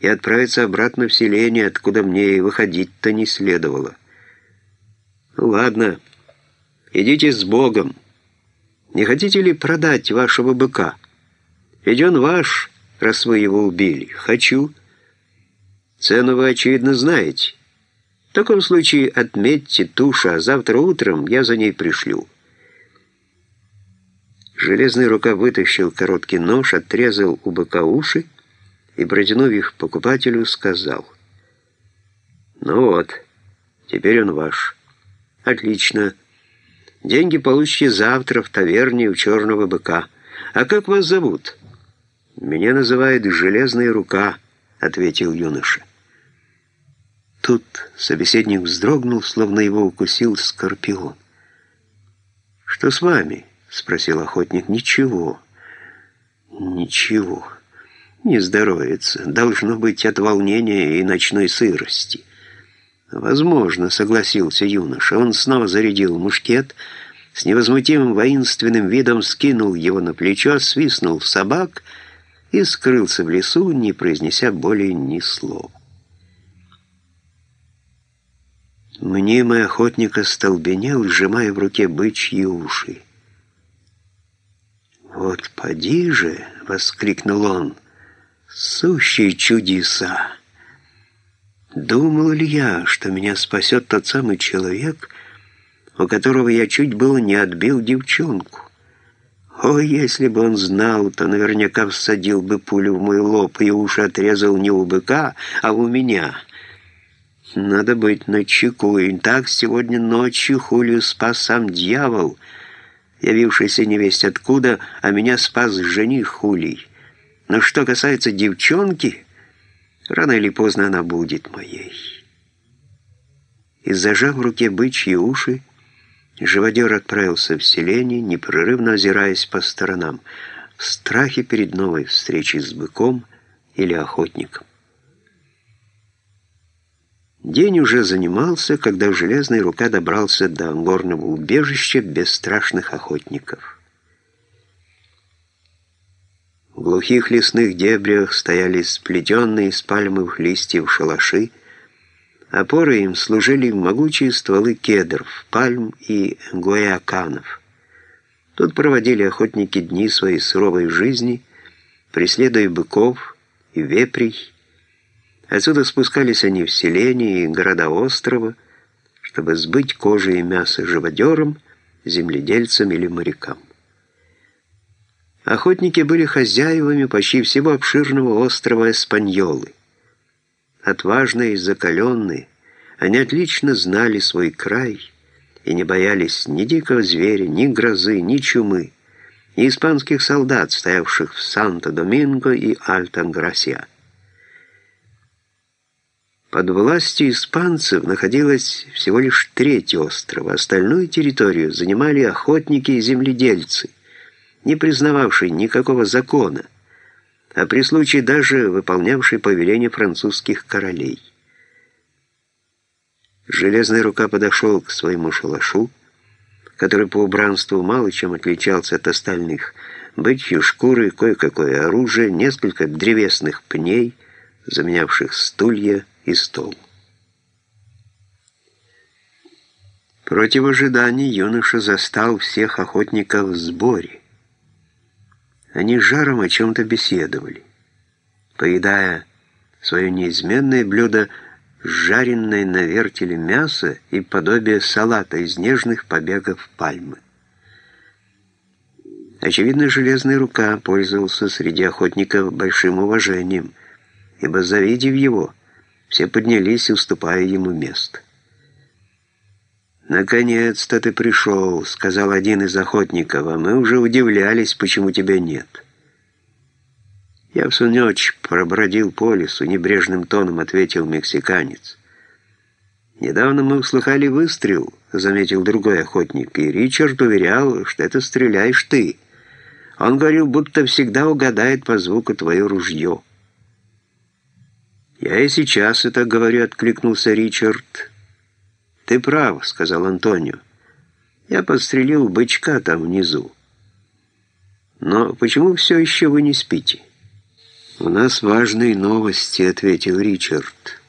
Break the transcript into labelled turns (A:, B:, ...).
A: и отправиться обратно в селение, откуда мне и выходить-то не следовало. Ну, ладно, идите с Богом. Не хотите ли продать вашего быка? Ведь он ваш, раз вы его убили. Хочу. Цену вы, очевидно, знаете. В таком случае отметьте тушу, а завтра утром я за ней пришлю. Железная рука вытащил короткий нож, отрезал у быка уши и, протянув их покупателю, сказал. «Ну вот, теперь он ваш. Отлично. Деньги получите завтра в таверне у черного быка. А как вас зовут?» «Меня называют Железная рука», — ответил юноша. Тут собеседник вздрогнул, словно его укусил скорпион. «Что с вами?» — спросил охотник. «Ничего, ничего, не здоровится. Должно быть от волнения и ночной сырости». «Возможно», — согласился юноша. Он снова зарядил мушкет, с невозмутимым воинственным видом скинул его на плечо, свистнул собак и скрылся в лесу, не произнеся более ни слова. Мнимый охотник остолбенел, сжимая в руке бычьи уши. «Вот поди же!» — воскликнул он. «Сущие чудеса! Думал ли я, что меня спасет тот самый человек, у которого я чуть было не отбил девчонку? О, если бы он знал, то наверняка всадил бы пулю в мой лоб и уши отрезал не у быка, а у меня». Надо быть начеку, и так сегодня ночью Хулию спас сам дьявол — явившийся невесть откуда, а меня спас жених Хулий. Но что касается девчонки, рано или поздно она будет моей. И зажав в руке бычьи уши, живодер отправился в селение, непрерывно озираясь по сторонам, в страхе перед новой встречей с быком или охотником. День уже занимался, когда железная рука добрался до горного убежища бесстрашных охотников. В глухих лесных дебрях стояли сплетенные из пальмовых листьев шалаши, опорой им служили могучие стволы кедров, пальм и гуэаканов. Тут проводили охотники дни своей суровой жизни, преследуя быков и вепрей, Отсюда спускались они в селения и города острова, чтобы сбыть кожу и мясо живодерам, земледельцам или морякам. Охотники были хозяевами почти всего обширного острова Эспаньолы. Отважные и закаленные, они отлично знали свой край и не боялись ни дикого зверя, ни грозы, ни чумы, ни испанских солдат, стоявших в Санто-Доминго и Альта-Грасия. Под властью испанцев находилось всего лишь треть острова, остальную территорию занимали охотники и земледельцы, не признававшие никакого закона, а при случае даже выполнявшие повеления французских королей. Железная рука подошел к своему шалашу, который по убранству мало чем отличался от остальных. Бычьи шкуры, кое-какое оружие, несколько древесных пней, заменявших стулья, и стол. Против ожиданий юноша застал всех охотников в сборе. Они жаром о чем-то беседовали, поедая свое неизменное блюдо жареное на вертеле мясо и подобие салата из нежных побегов пальмы. Очевидно, железная рука пользовался среди охотников большим уважением, ибо, завидев его, все поднялись, уступая ему место. «Наконец-то ты пришел», — сказал один из охотников, «а мы уже удивлялись, почему тебя нет». «Я всю ночь пробродил по лесу», — небрежным тоном ответил мексиканец. «Недавно мы услыхали выстрел», — заметил другой охотник, «и Ричард уверял, что это стреляешь ты. Он говорил, будто всегда угадает по звуку твое ружье». «Я и сейчас это говорю», — откликнулся Ричард. «Ты прав», — сказал Антонио. «Я подстрелил бычка там внизу». «Но почему все еще вы не спите?» «У нас важные новости», — ответил Ричард.